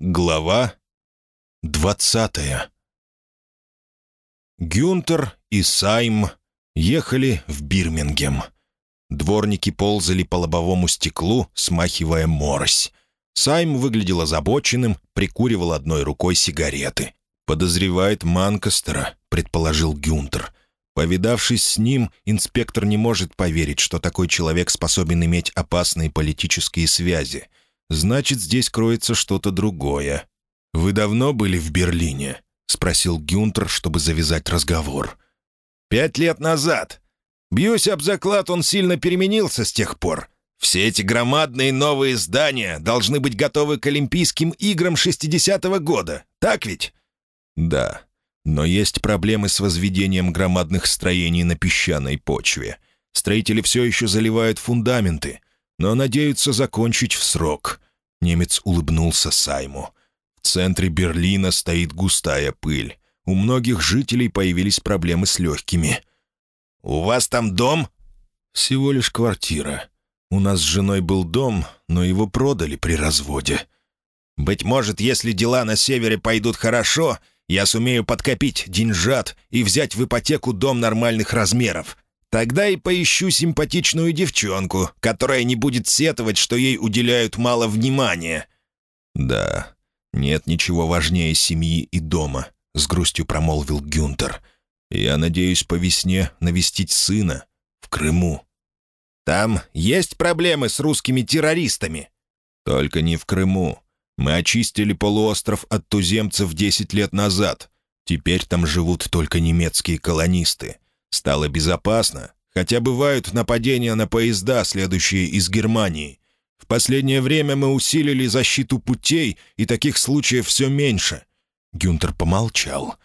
Глава двадцатая Гюнтер и Сайм ехали в Бирмингем. Дворники ползали по лобовому стеклу, смахивая морось. Сайм выглядел озабоченным, прикуривал одной рукой сигареты. «Подозревает Манкастера», — предположил Гюнтер. Повидавшись с ним, инспектор не может поверить, что такой человек способен иметь опасные политические связи — Значит, здесь кроется что-то другое. «Вы давно были в Берлине?» — спросил Гюнтер, чтобы завязать разговор. «Пять лет назад. Бьюсь об заклад, он сильно переменился с тех пор. Все эти громадные новые здания должны быть готовы к Олимпийским играм 60-го года. Так ведь?» «Да. Но есть проблемы с возведением громадных строений на песчаной почве. Строители все еще заливают фундаменты, но надеются закончить в срок». Немец улыбнулся Сайму. «В центре Берлина стоит густая пыль. У многих жителей появились проблемы с легкими». «У вас там дом?» «Всего лишь квартира. У нас с женой был дом, но его продали при разводе». «Быть может, если дела на севере пойдут хорошо, я сумею подкопить деньжат и взять в ипотеку дом нормальных размеров. Тогда и поищу симпатичную девчонку, которая не будет сетовать, что ей уделяют мало внимания». «Да, нет ничего важнее семьи и дома», — с грустью промолвил Гюнтер. «Я надеюсь по весне навестить сына в Крыму». «Там есть проблемы с русскими террористами?» «Только не в Крыму. Мы очистили полуостров от туземцев десять лет назад. Теперь там живут только немецкие колонисты. Стало безопасно, хотя бывают нападения на поезда, следующие из Германии. В последнее время мы усилили защиту путей, и таких случаев все меньше». Гюнтер помолчал.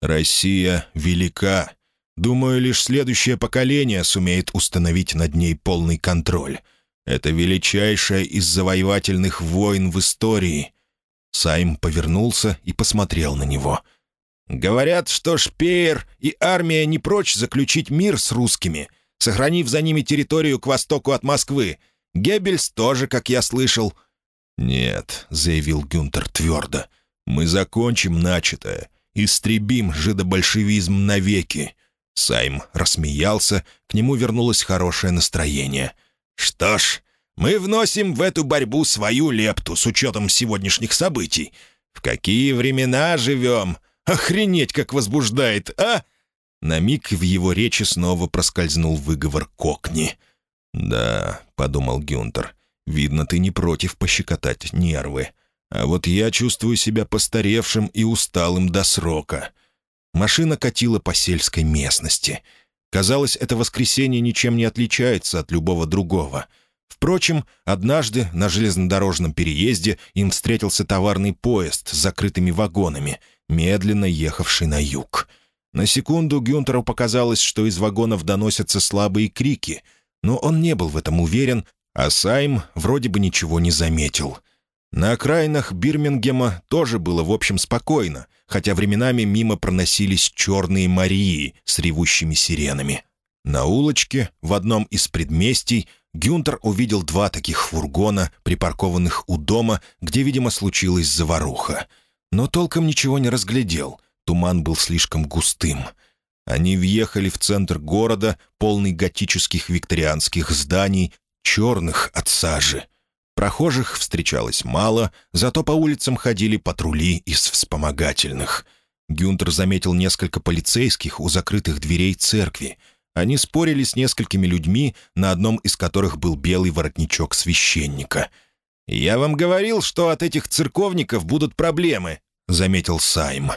«Россия велика. Думаю, лишь следующее поколение сумеет установить над ней полный контроль. Это величайшая из завоевательных войн в истории». Сайм повернулся и посмотрел на него — Говорят, что Шпеер и армия не прочь заключить мир с русскими, сохранив за ними территорию к востоку от Москвы. Геббельс тоже, как я слышал». «Нет», — заявил Гюнтер твердо, — «мы закончим начатое, истребим жидобольшевизм навеки». Сайм рассмеялся, к нему вернулось хорошее настроение. «Что ж, мы вносим в эту борьбу свою лепту с учетом сегодняшних событий. В какие времена живем? Охренеть, как возбуждает, а?» На миг в его речи снова проскользнул выговор кокни. «Да», — подумал Гюнтер, — «видно, ты не против пощекотать нервы. А вот я чувствую себя постаревшим и усталым до срока». Машина катила по сельской местности. Казалось, это воскресенье ничем не отличается от любого другого. Впрочем, однажды на железнодорожном переезде им встретился товарный поезд с закрытыми вагонами — медленно ехавший на юг. На секунду Гюнтеру показалось, что из вагонов доносятся слабые крики, но он не был в этом уверен, а Сайм вроде бы ничего не заметил. На окраинах Бирмингема тоже было в общем спокойно, хотя временами мимо проносились черные Марии с ревущими сиренами. На улочке, в одном из предместий, Гюнтер увидел два таких фургона, припаркованных у дома, где, видимо, случилась заваруха — но толком ничего не разглядел. Туман был слишком густым. Они въехали в центр города, полный готических викторианских зданий, черных от сажи. Прохожих встречалось мало, зато по улицам ходили патрули из вспомогательных. Гюнтер заметил несколько полицейских у закрытых дверей церкви. Они спорили с несколькими людьми, на одном из которых был белый воротничок священника — «Я вам говорил, что от этих церковников будут проблемы», — заметил Сайм.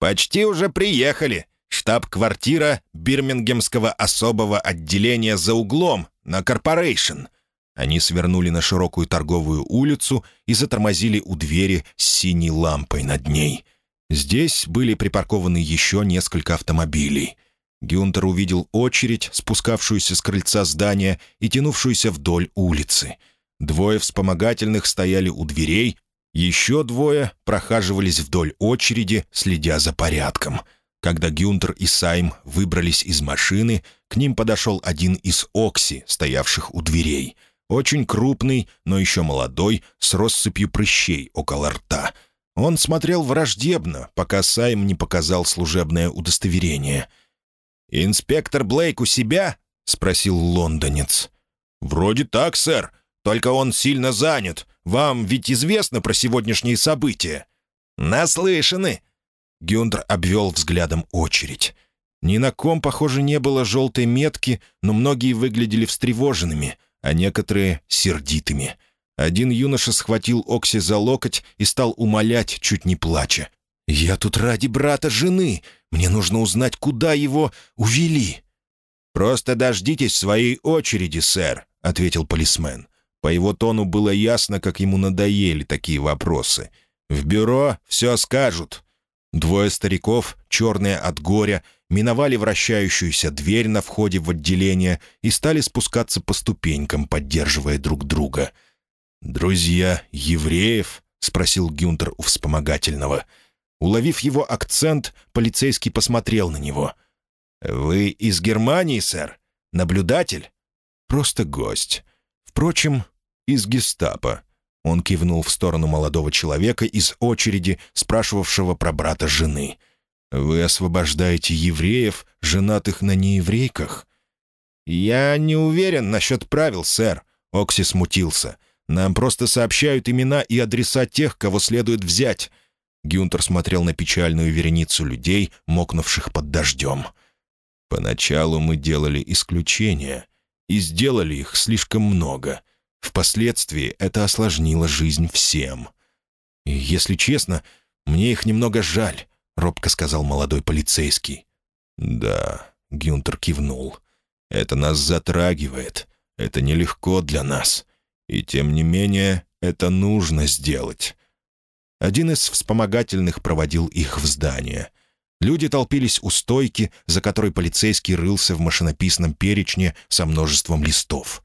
«Почти уже приехали. Штаб-квартира Бирмингемского особого отделения за углом, на Корпорейшн». Они свернули на широкую торговую улицу и затормозили у двери с синей лампой над ней. Здесь были припаркованы еще несколько автомобилей. Гюнтер увидел очередь, спускавшуюся с крыльца здания и тянувшуюся вдоль улицы — Двое вспомогательных стояли у дверей, еще двое прохаживались вдоль очереди, следя за порядком. Когда Гюнтер и Сайм выбрались из машины, к ним подошел один из Окси, стоявших у дверей. Очень крупный, но еще молодой, с россыпью прыщей около рта. Он смотрел враждебно, пока Сайм не показал служебное удостоверение. «Инспектор Блейк у себя?» — спросил лондонец. «Вроде так, сэр. Только он сильно занят. Вам ведь известно про сегодняшние события?» «Наслышаны!» Гюнтер обвел взглядом очередь. Ни на ком, похоже, не было желтой метки, но многие выглядели встревоженными, а некоторые — сердитыми. Один юноша схватил Окси за локоть и стал умолять, чуть не плача. «Я тут ради брата жены. Мне нужно узнать, куда его увели». «Просто дождитесь своей очереди, сэр», — ответил полисмен. По его тону было ясно, как ему надоели такие вопросы. «В бюро все скажут». Двое стариков, черные от горя, миновали вращающуюся дверь на входе в отделение и стали спускаться по ступенькам, поддерживая друг друга — «Друзья евреев?» — спросил Гюнтер у вспомогательного. Уловив его акцент, полицейский посмотрел на него. «Вы из Германии, сэр? Наблюдатель?» «Просто гость. Впрочем, из гестапо». Он кивнул в сторону молодого человека из очереди, спрашивавшего про брата жены. «Вы освобождаете евреев, женатых на нееврейках?» «Я не уверен насчет правил, сэр», — Окси смутился. Нам просто сообщают имена и адреса тех, кого следует взять». Гюнтер смотрел на печальную вереницу людей, мокнувших под дождем. «Поначалу мы делали исключения, и сделали их слишком много. Впоследствии это осложнило жизнь всем. Если честно, мне их немного жаль», — робко сказал молодой полицейский. «Да», — Гюнтер кивнул, — «это нас затрагивает. Это нелегко для нас. И тем не менее, это нужно сделать. Один из вспомогательных проводил их в здание. Люди толпились у стойки, за которой полицейский рылся в машинописном перечне со множеством листов.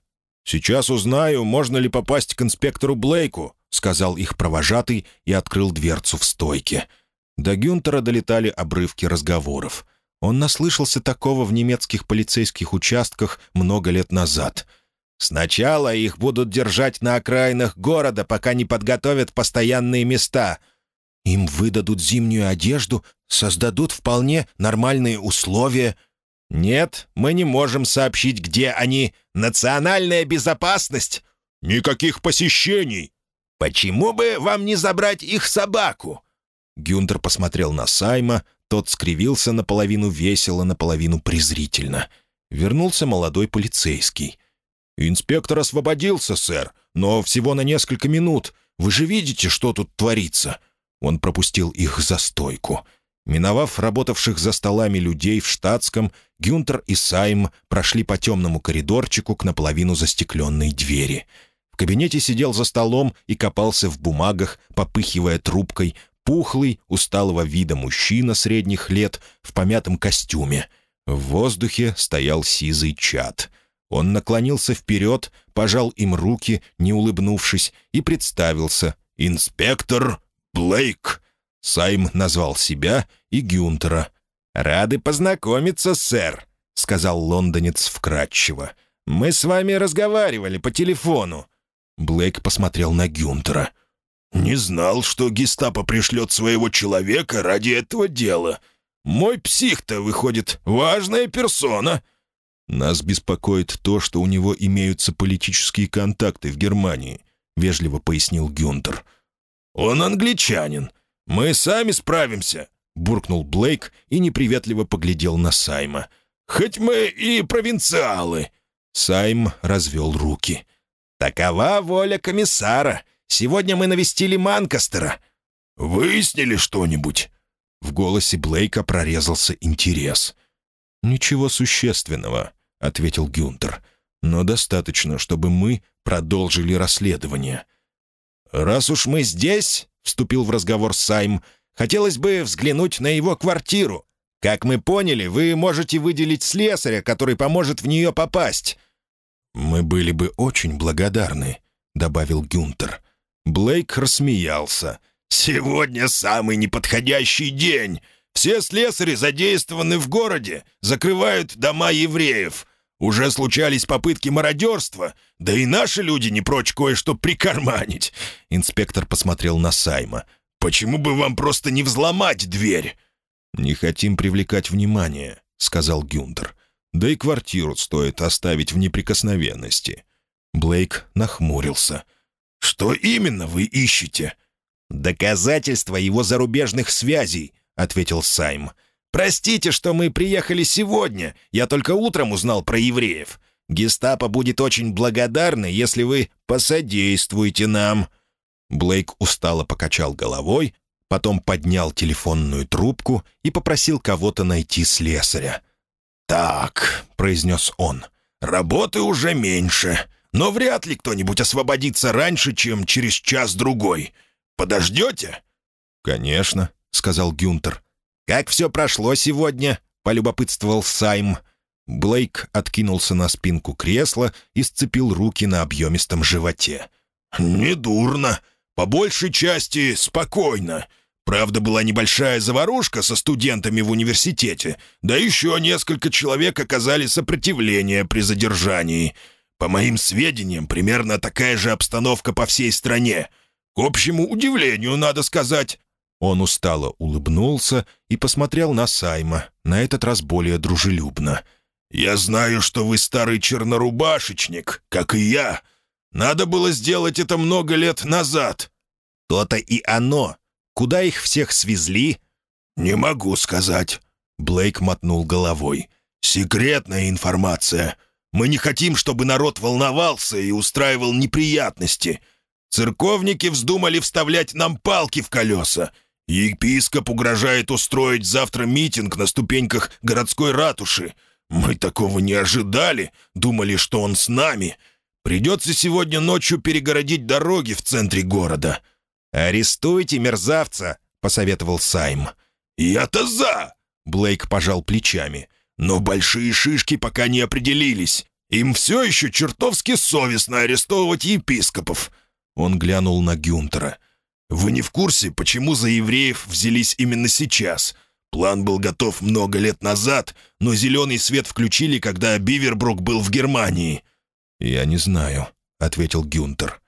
«Сейчас узнаю, можно ли попасть к инспектору Блейку», — сказал их провожатый и открыл дверцу в стойке. До Гюнтера долетали обрывки разговоров. Он наслышался такого в немецких полицейских участках много лет назад — Сначала их будут держать на окраинах города, пока не подготовят постоянные места. Им выдадут зимнюю одежду, создадут вполне нормальные условия. Нет, мы не можем сообщить, где они. Национальная безопасность. Никаких посещений. Почему бы вам не забрать их собаку? Гюнтер посмотрел на Сайма, тот скривился наполовину весело, наполовину презрительно. Вернулся молодой полицейский — «Инспектор освободился, сэр, но всего на несколько минут. Вы же видите, что тут творится?» Он пропустил их за стойку. Миновав работавших за столами людей в штатском, Гюнтер и Сайм прошли по темному коридорчику к наполовину застекленной двери. В кабинете сидел за столом и копался в бумагах, попыхивая трубкой, пухлый, усталого вида мужчина средних лет в помятом костюме. В воздухе стоял сизый чад. Он наклонился вперед, пожал им руки, не улыбнувшись, и представился. «Инспектор Блейк!» Сайм назвал себя и Гюнтера. «Рады познакомиться, сэр», — сказал лондонец вкратчиво. «Мы с вами разговаривали по телефону». Блейк посмотрел на Гюнтера. «Не знал, что гестапо пришлет своего человека ради этого дела. Мой псих-то, выходит, важная персона». «Нас беспокоит то, что у него имеются политические контакты в Германии», — вежливо пояснил Гюнтер. «Он англичанин. Мы сами справимся», — буркнул Блейк и неприветливо поглядел на Сайма. «Хоть мы и провинциалы». Сайм развел руки. «Такова воля комиссара. Сегодня мы навестили Манкастера». «Выяснили что-нибудь?» В голосе Блейка прорезался интерес. «Ничего существенного. — ответил Гюнтер. «Но достаточно, чтобы мы продолжили расследование». «Раз уж мы здесь», — вступил в разговор Сайм, — «хотелось бы взглянуть на его квартиру. Как мы поняли, вы можете выделить слесаря, который поможет в нее попасть». «Мы были бы очень благодарны», — добавил Гюнтер. Блейк рассмеялся. «Сегодня самый неподходящий день. Все слесари задействованы в городе, закрывают дома евреев. Уже случались попытки мародерства, да и наши люди не прочь кое-что прикарманить». Инспектор посмотрел на Сайма. почему бы вам просто не взломать дверь?» «Не хотим привлекать внимание», — сказал Гюнтер. «Да и квартиру стоит оставить в неприкосновенности». Блейк нахмурился. «Что именно вы ищете?» «Доказательства его зарубежных связей», — ответил Сайм. «Простите, что мы приехали сегодня. Я только утром узнал про евреев. Гестапо будет очень благодарны, если вы посодействуете нам». Блейк устало покачал головой, потом поднял телефонную трубку и попросил кого-то найти слесаря. «Так», — произнес он, — «работы уже меньше, но вряд ли кто-нибудь освободится раньше, чем через час-другой. Подождете?» «Конечно», — сказал Гюнтер. «Как все прошло сегодня?» — полюбопытствовал Сайм. Блейк откинулся на спинку кресла и сцепил руки на объемистом животе. «Недурно. По большей части спокойно. Правда, была небольшая заварушка со студентами в университете, да еще несколько человек оказали сопротивление при задержании. По моим сведениям, примерно такая же обстановка по всей стране. К общему удивлению, надо сказать». Он устало улыбнулся и посмотрел на Сайма, на этот раз более дружелюбно. «Я знаю, что вы старый чернорубашечник, как и я. Надо было сделать это много лет назад». «То-то и оно. Куда их всех свезли?» «Не могу сказать». Блейк мотнул головой. «Секретная информация. Мы не хотим, чтобы народ волновался и устраивал неприятности. Церковники вздумали вставлять нам палки в колеса. Епископ угрожает устроить завтра митинг на ступеньках городской ратуши. Мы такого не ожидали, думали, что он с нами. Придется сегодня ночью перегородить дороги в центре города». «Арестуйте мерзавца», — посоветовал Сайм. «Я-то за!» — Блейк пожал плечами. «Но большие шишки пока не определились. Им все еще чертовски совестно арестовывать епископов». Он глянул на Гюнтера. «Вы не в курсе, почему за евреев взялись именно сейчас?» План был готов много лет назад, но зеленый свет включили, когда Бивербрук был в Германии». «Я не знаю», — ответил Гюнтер.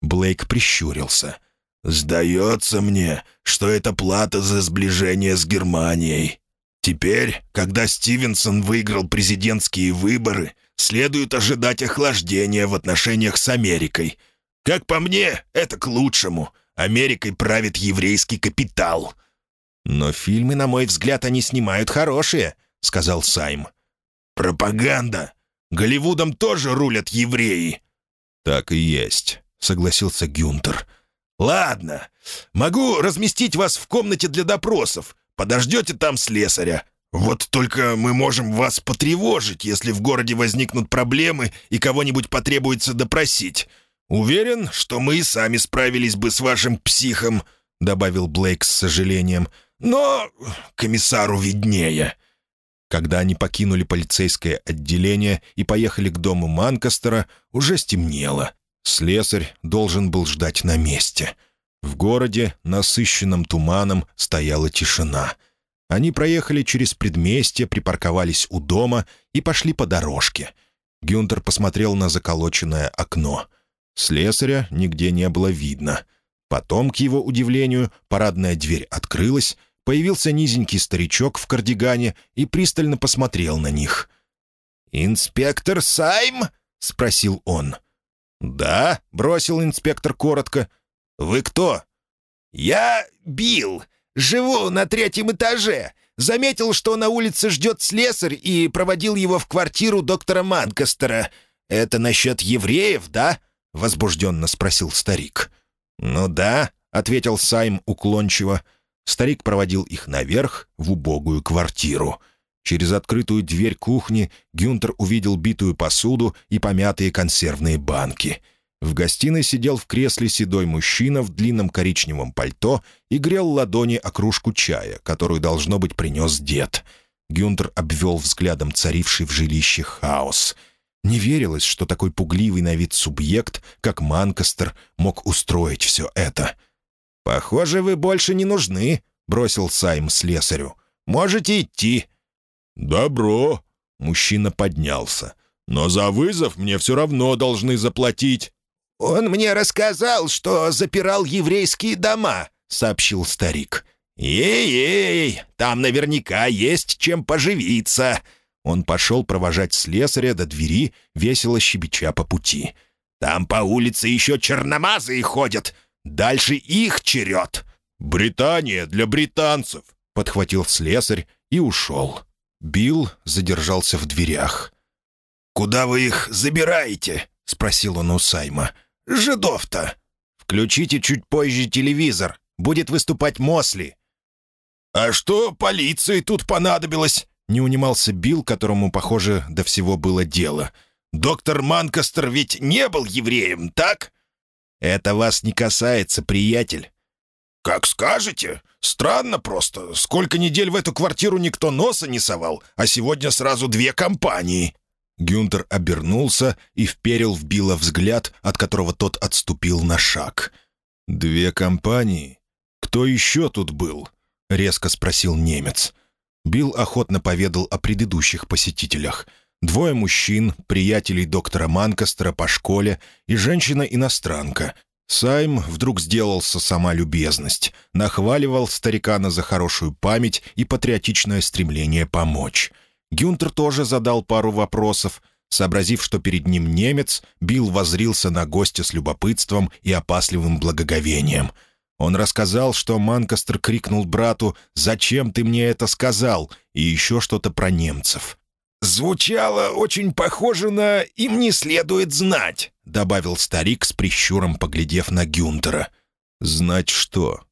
Блейк прищурился. «Сдается мне, что это плата за сближение с Германией. Теперь, когда Стивенсон выиграл президентские выборы, следует ожидать охлаждения в отношениях с Америкой. Как по мне, это к лучшему. Америкой правит еврейский капитал». «Но фильмы, на мой взгляд, они снимают хорошие», — сказал Сайм. «Пропаганда! Голливудом тоже рулят евреи!» «Так и есть», — согласился Гюнтер. «Ладно, могу разместить вас в комнате для допросов. Подождете там слесаря. Вот только мы можем вас потревожить, если в городе возникнут проблемы и кого-нибудь потребуется допросить. Уверен, что мы и сами справились бы с вашим психом», — добавил Блейк с сожалением. Но комиссару виднее». Когда они покинули полицейское отделение и поехали к дому Манкастера, уже стемнело. Слесарь должен был ждать на месте. В городе, насыщенном туманом, стояла тишина. Они проехали через предместье, припарковались у дома и пошли по дорожке. Гюнтер посмотрел на заколоченное окно. Слесаря нигде не было видно. Потом, к его удивлению, парадная дверь открылась, появился низенький старичок в кардигане и пристально посмотрел на них. «Инспектор Сайм?» — спросил он. «Да», — бросил инспектор коротко. «Вы кто?» «Я Билл. Живу на третьем этаже. Заметил, что на улице ждет слесарь и проводил его в квартиру доктора Манкастера. Это насчет евреев, да?» — возбужденно спросил старик. «Ну да», — ответил Сайм уклончиво. Старик проводил их наверх, в убогую квартиру. Через открытую дверь кухни Гюнтер увидел битую посуду и помятые консервные банки. В гостиной сидел в кресле седой мужчина в длинном коричневом пальто и грел ладони о кружку чая, которую, должно быть, принес дед. Гюнтер обвел взглядом царивший в жилище хаос. Не верилось, что такой пугливый на вид субъект, как Манкастер, мог устроить все это — «Похоже, вы больше не нужны», — бросил Сайм слесарю. «Можете идти». «Добро», — мужчина поднялся. «Но за вызов мне все равно должны заплатить». «Он мне рассказал, что запирал еврейские дома», — сообщил старик. «Ей-ей, там наверняка есть чем поживиться!» Он пошел провожать слесаря до двери, весело щебеча по пути. «Там по улице еще черномазые ходят! Дальше их черед!» «Британия для британцев!» — подхватил слесарь и ушел. Билл задержался в дверях. «Куда вы их забираете?» — спросил он у Сайма. «Жидов-то!» «Включите чуть позже телевизор. Будет выступать Мосли». «А что полиции тут понадобилось?» — не унимался Билл, которому, похоже, до всего было дело. «Доктор Манкастер ведь не был евреем, так?» «Это вас не касается, приятель». «Как скажете. Странно просто. Сколько недель в эту квартиру никто носа не совал, а сегодня сразу две компании». Гюнтер обернулся и вперил в Билла взгляд, от которого тот отступил на шаг. «Две компании? Кто еще тут был?» — резко спросил немец. Билл охотно поведал о предыдущих посетителях. Двое мужчин, приятелей доктора Манкастера по школе и женщина-иностранка, Сайм вдруг сделался сама любезность, нахваливал старикана за хорошую память и патриотичное стремление помочь. Гюнтер тоже задал пару вопросов. Сообразив, что перед ним немец, Билл возрился на гостя с любопытством и опасливым благоговением. Он рассказал, что Манкастер крикнул брату «Зачем ты мне это сказал?» и еще что-то про немцев. «Звучало очень похоже на «им не следует знать», — добавил старик с прищуром, поглядев на Гюнтера. «Знать что?»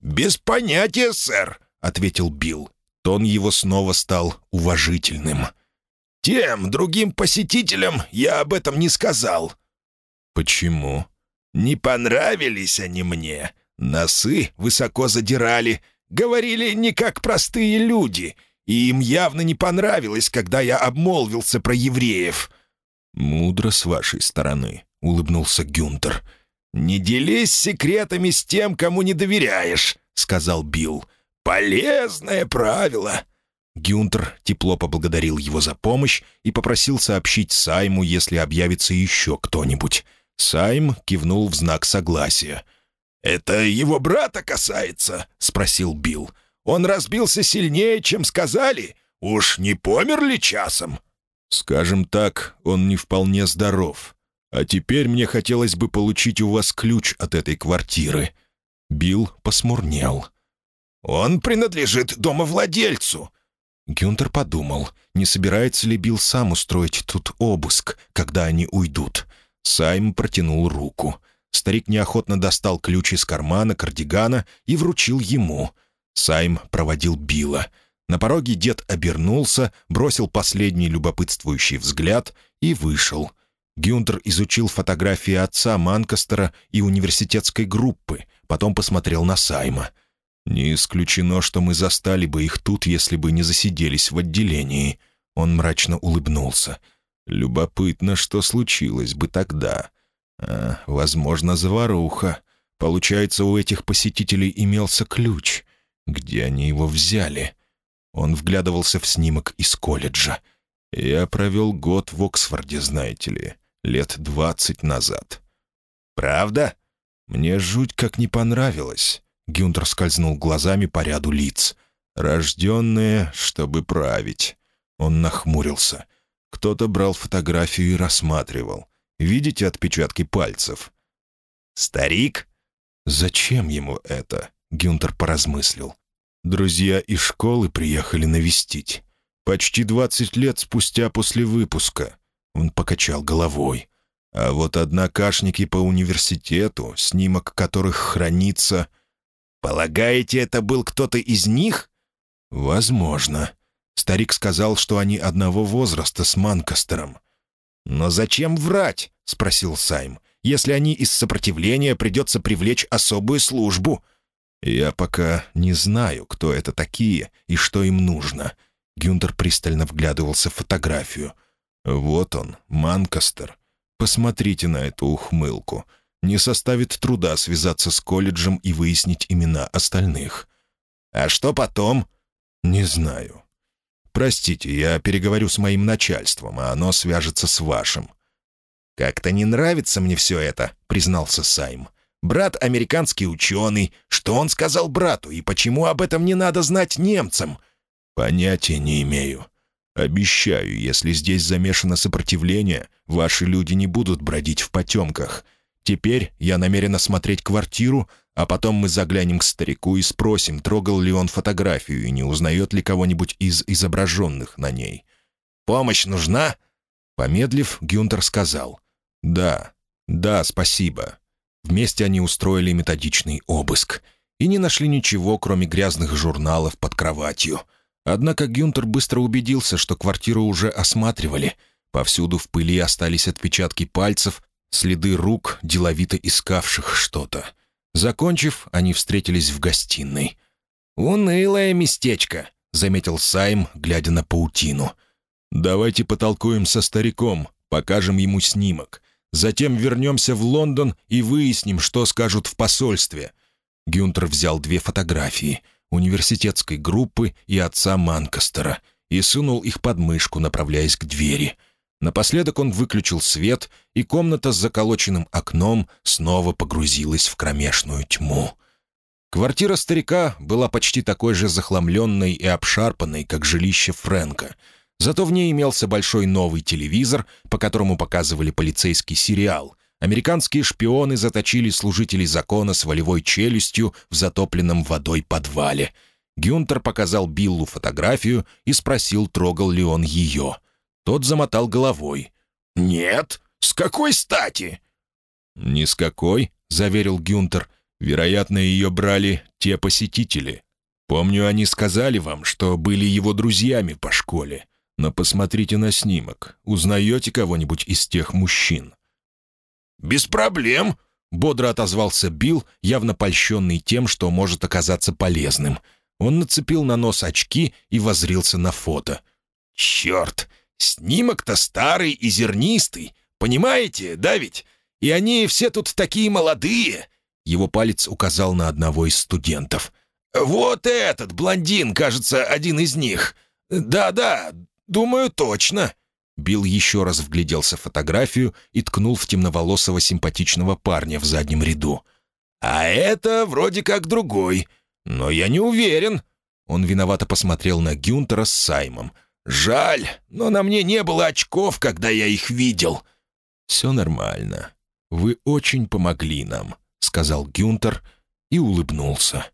«Без понятия, сэр», — ответил Билл. Тон его снова стал уважительным. «Тем другим посетителям я об этом не сказал». «Почему?» «Не понравились они мне. Носы высоко задирали. Говорили не как простые люди» и им явно не понравилось, когда я обмолвился про евреев». «Мудро с вашей стороны», — улыбнулся Гюнтер. «Не делись секретами с тем, кому не доверяешь», — сказал Билл. «Полезное правило». Гюнтер тепло поблагодарил его за помощь и попросил сообщить Сайму, если объявится еще кто-нибудь. Сайм кивнул в знак согласия. «Это его брата касается?» — спросил Билл. Он разбился сильнее, чем сказали. Уж не помер ли часом?» «Скажем так, он не вполне здоров. А теперь мне хотелось бы получить у вас ключ от этой квартиры». Билл посмурнел. «Он принадлежит домовладельцу». Гюнтер подумал, не собирается ли Билл сам устроить тут обыск, когда они уйдут. Сайм протянул руку. Старик неохотно достал ключ из кармана кардигана и вручил ему — Сайм проводил Билла. На пороге дед обернулся, бросил последний любопытствующий взгляд и вышел. Гюнтер изучил фотографии отца Манкастера и университетской группы, потом посмотрел на Сайма. «Не исключено, что мы застали бы их тут, если бы не засиделись в отделении». Он мрачно улыбнулся. «Любопытно, что случилось бы тогда. А, возможно, заваруха. Получается, у этих посетителей имелся ключ». Где они его взяли? Он вглядывался в снимок из колледжа. Я провел год в Оксфорде, знаете ли, лет двадцать назад. «Правда?» Мне жуть как не понравилось. Гюнтер скользнул глазами по ряду лиц. «Рожденные, чтобы править». Он нахмурился. Кто-то брал фотографию и рассматривал. Видите отпечатки пальцев? «Старик?» «Зачем ему это?» Гюнтер поразмыслил. Друзья из школы приехали навестить. Почти двадцать лет спустя после выпуска. Он покачал головой. А вот однокашники по университету, снимок которых хранится... «Полагаете, это был кто-то из них?» «Возможно». Старик сказал, что они одного возраста с Манкастером. «Но зачем врать?» — спросил Сайм. «Если они из сопротивления, придется привлечь особую службу. «Я пока не знаю, кто это такие и что им нужно». Гюнтер пристально вглядывался в фотографию. «Вот он, Манкастер. Посмотрите на эту ухмылку. Не составит труда связаться с колледжем и выяснить имена остальных». «А что потом?» «Не знаю. Простите, я переговорю с моим начальством, а оно свяжется с вашим». «Как-то не нравится мне все это», — признался Сайм. Брат американский ученый. Что он сказал брату, и почему об этом не надо знать немцам?» «Понятия не имею. Обещаю, если здесь замешано сопротивление, ваши люди не будут бродить в потемках. Теперь я намерен осмотреть квартиру, а потом мы заглянем к старику и спросим, трогал ли он фотографию и не узнает ли кого-нибудь из изображенных на ней. «Помощь нужна?» Помедлив, Гюнтер сказал. «Да, да, спасибо». Вместе они устроили методичный обыск и не нашли ничего, кроме грязных журналов под кроватью. Однако Гюнтер быстро убедился, что квартиру уже осматривали. Повсюду в пыли остались отпечатки пальцев, следы рук, деловито искавших что-то. Закончив, они встретились в гостиной. «Унылое местечко», — заметил Сайм, глядя на паутину. «Давайте потолкуем со стариком, покажем ему снимок. Затем вернемся в Лондон и выясним, что скажут в посольстве». Гюнтер взял две фотографии — университетской группы и отца Манкастера — и сунул их под мышку, направляясь к двери — Напоследок он выключил свет, и комната с заколоченным окном снова погрузилась в кромешную тьму. Квартира старика была почти такой же захламленной и обшарпанной, как жилище Фрэнка. Зато в ней имелся большой новый телевизор, по которому показывали полицейский сериал. Американские шпионы заточили служителей закона с волевой челюстью в затопленном водой подвале. Гюнтер показал Биллу фотографию и спросил, трогал ли он ее — тот замотал головой. «Нет? С какой стати?» «Ни с какой», — заверил Гюнтер. «Вероятно, ее брали те посетители. Помню, они сказали вам, что были его друзьями по школе. Но посмотрите на снимок. Узнаете кого-нибудь из тех мужчин?» «Без проблем», — бодро отозвался Билл, явно польщенный тем, что может оказаться полезным. Он нацепил на нос очки и возрился на фото. «Черт! Снимок-то старый и зернистый. Понимаете, да ведь? И они все тут такие молодые!» Его палец указал на одного из студентов. «Вот этот блондин, кажется, один из них. Да-да, думаю, точно». Билл еще раз вгляделся в фотографию и ткнул в темноволосого симпатичного парня в заднем ряду. «А это вроде как другой, но я не уверен». Он виновато посмотрел на Гюнтера с Саймом — «Жаль, но на мне не было очков, когда я их видел». «Все нормально. Вы очень помогли нам», — сказал Гюнтер и улыбнулся.